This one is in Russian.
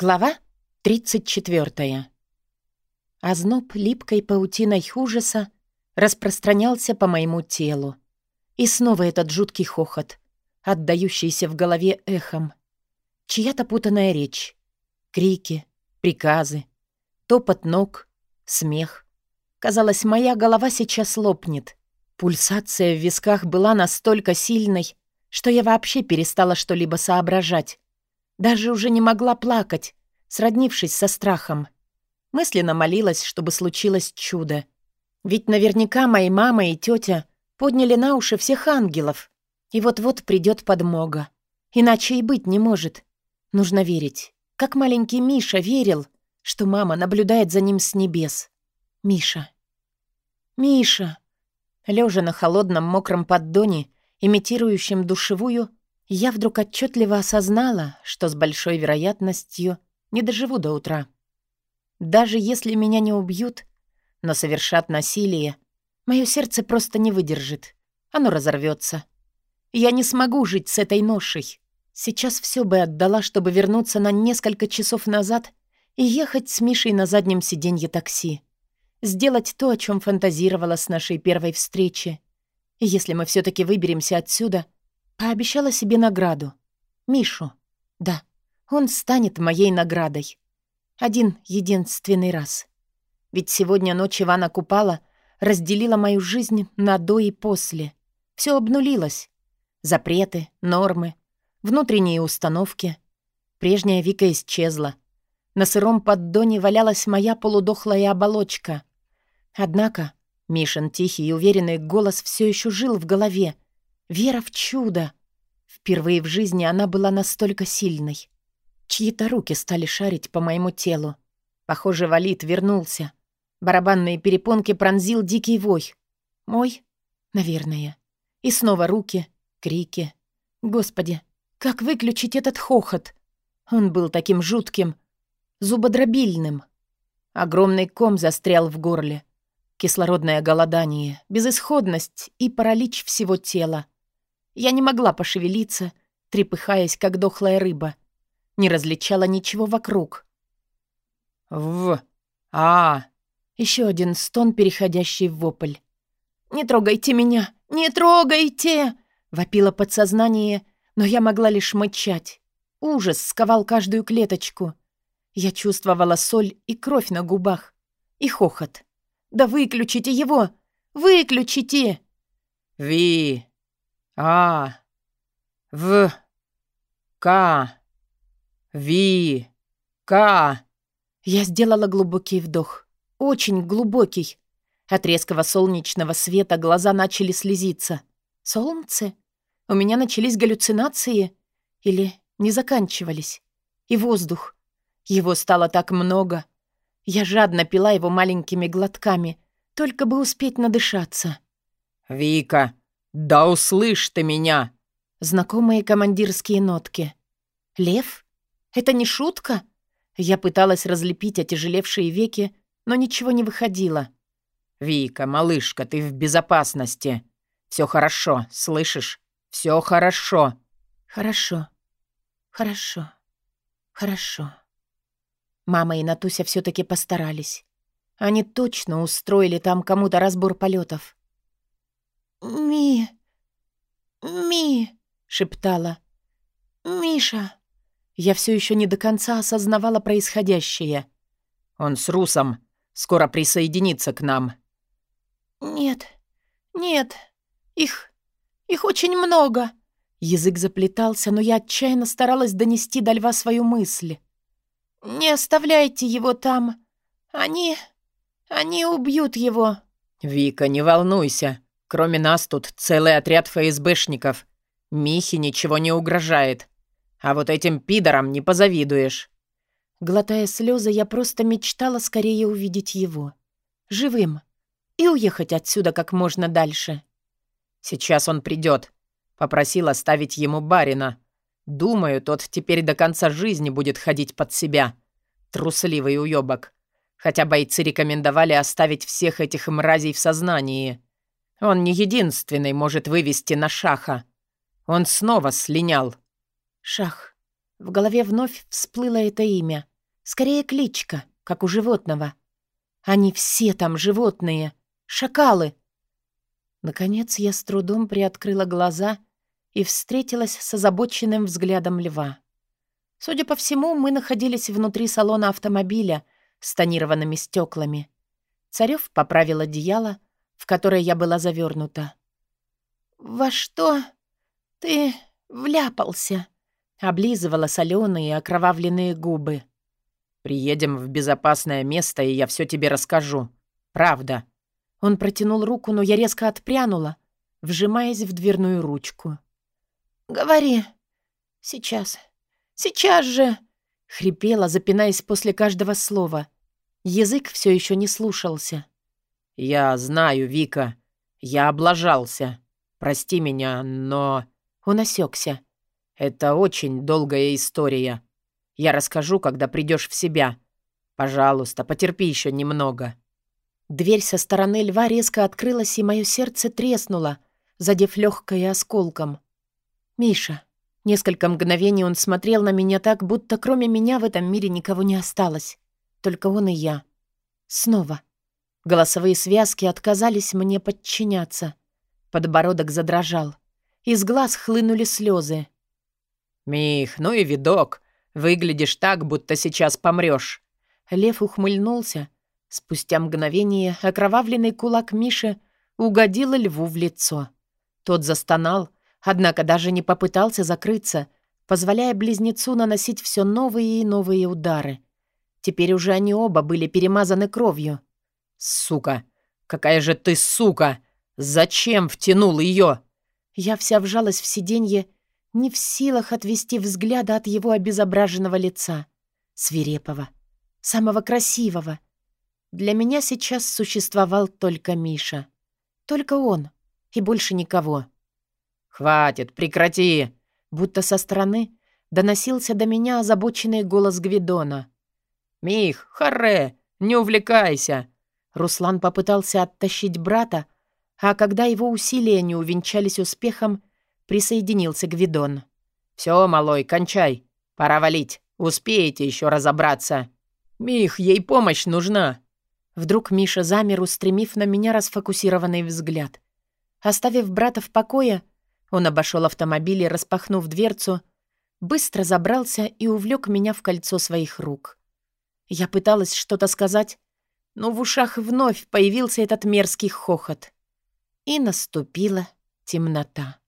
Глава 34. Озноб липкой паутиной ужаса распространялся по моему телу. И снова этот жуткий хохот, отдающийся в голове эхом. Чья-то путанная речь. Крики, приказы, топот ног, смех. Казалось, моя голова сейчас лопнет. Пульсация в висках была настолько сильной, что я вообще перестала что-либо соображать. Даже уже не могла плакать, сроднившись со страхом. Мысленно молилась, чтобы случилось чудо. Ведь наверняка мои мама и тетя подняли на уши всех ангелов. И вот-вот придет подмога. Иначе и быть не может. Нужно верить. Как маленький Миша верил, что мама наблюдает за ним с небес. Миша. Миша. Лежа на холодном мокром поддоне, имитирующем душевую, я вдруг отчетливо осознала, что с большой вероятностью не доживу до утра. Даже если меня не убьют, но совершат насилие, мое сердце просто не выдержит. Оно разорвется. Я не смогу жить с этой ношей. Сейчас все бы отдала, чтобы вернуться на несколько часов назад и ехать с Мишей на заднем сиденье такси. Сделать то, о чем фантазировала с нашей первой встречи. Если мы все таки выберемся отсюда — Пообещала себе награду. Мишу. Да, он станет моей наградой. Один единственный раз. Ведь сегодня ночь Ивана Купала разделила мою жизнь на до и после. Все обнулилось. Запреты, нормы, внутренние установки. Прежняя Вика исчезла. На сыром поддоне валялась моя полудохлая оболочка. Однако Мишин тихий и уверенный голос все еще жил в голове, Вера в чудо. Впервые в жизни она была настолько сильной. Чьи-то руки стали шарить по моему телу. Похоже, валит вернулся. Барабанные перепонки пронзил дикий вой. Мой? Наверное. И снова руки, крики. Господи, как выключить этот хохот? Он был таким жутким, зубодробильным. Огромный ком застрял в горле. Кислородное голодание, безысходность и паралич всего тела. Я не могла пошевелиться, трепыхаясь, как дохлая рыба. Не различала ничего вокруг. «В... а...» Еще один стон, переходящий в вопль. «Не трогайте меня! Не трогайте!» Вопило подсознание, но я могла лишь мычать. Ужас сковал каждую клеточку. Я чувствовала соль и кровь на губах. И хохот. «Да выключите его! Выключите!» «Ви! А. В. К. Ви. К. Я сделала глубокий вдох. Очень глубокий. От резкого солнечного света глаза начали слезиться. Солнце? У меня начались галлюцинации? Или не заканчивались? И воздух. Его стало так много. Я жадно пила его маленькими глотками, только бы успеть надышаться. «Вика, «Да услышь ты меня!» Знакомые командирские нотки. «Лев? Это не шутка?» Я пыталась разлепить отяжелевшие веки, но ничего не выходило. «Вика, малышка, ты в безопасности. Все хорошо, слышишь? Все хорошо». «Хорошо. Хорошо. Хорошо». Мама и Натуся все таки постарались. Они точно устроили там кому-то разбор полетов. «Ми... Ми...» — шептала. «Миша...» Я все еще не до конца осознавала происходящее. «Он с Русом. Скоро присоединится к нам». «Нет, нет, их... их очень много». Язык заплетался, но я отчаянно старалась донести до льва свою мысль. «Не оставляйте его там. Они... они убьют его». «Вика, не волнуйся. Кроме нас тут целый отряд ФСБшников. Михе ничего не угрожает. А вот этим пидорам не позавидуешь». Глотая слезы, я просто мечтала скорее увидеть его. Живым. И уехать отсюда как можно дальше. «Сейчас он придет. Попросил оставить ему барина. Думаю, тот теперь до конца жизни будет ходить под себя. Трусливый уёбок. Хотя бойцы рекомендовали оставить всех этих мразей в сознании. Он не единственный может вывести на шаха. Он снова слинял. Шах. В голове вновь всплыло это имя. Скорее кличка, как у животного. Они все там животные. Шакалы. Наконец я с трудом приоткрыла глаза и встретилась с озабоченным взглядом льва. Судя по всему, мы находились внутри салона автомобиля с тонированными стеклами. Царев поправил одеяло, в которое я была завернута. «Во что ты вляпался?» — облизывала соленые окровавленные губы. «Приедем в безопасное место, и я все тебе расскажу. Правда». Он протянул руку, но я резко отпрянула, вжимаясь в дверную ручку. «Говори. Сейчас. Сейчас же!» — хрипела, запинаясь после каждого слова. Язык все еще не слушался. «Я знаю, Вика. Я облажался. Прости меня, но...» Он осекся. «Это очень долгая история. Я расскажу, когда придешь в себя. Пожалуйста, потерпи еще немного». Дверь со стороны льва резко открылась, и мое сердце треснуло, задев легкое осколком. «Миша». Несколько мгновений он смотрел на меня так, будто кроме меня в этом мире никого не осталось. Только он и я. Снова. Голосовые связки отказались мне подчиняться. Подбородок задрожал. Из глаз хлынули слезы. «Мих, ну и видок. Выглядишь так, будто сейчас помрешь. Лев ухмыльнулся. Спустя мгновение окровавленный кулак Миши угодил льву в лицо. Тот застонал, однако даже не попытался закрыться, позволяя близнецу наносить все новые и новые удары. Теперь уже они оба были перемазаны кровью. «Сука! Какая же ты сука! Зачем втянул ее?» Я вся вжалась в сиденье не в силах отвести взгляда от его обезображенного лица, свирепого, самого красивого. Для меня сейчас существовал только Миша. Только он и больше никого. «Хватит, прекрати!» Будто со стороны доносился до меня озабоченный голос Гвидона. «Мих, харе, не увлекайся!» Руслан попытался оттащить брата, а когда его усилия не увенчались успехом, Присоединился Гвидон. «Все, малой, кончай. Пора валить. Успеете еще разобраться. Мих, ей помощь нужна». Вдруг Миша замер, устремив на меня расфокусированный взгляд. Оставив брата в покое, он обошел автомобиль и, распахнув дверцу, быстро забрался и увлек меня в кольцо своих рук. Я пыталась что-то сказать, но в ушах вновь появился этот мерзкий хохот. И наступила темнота.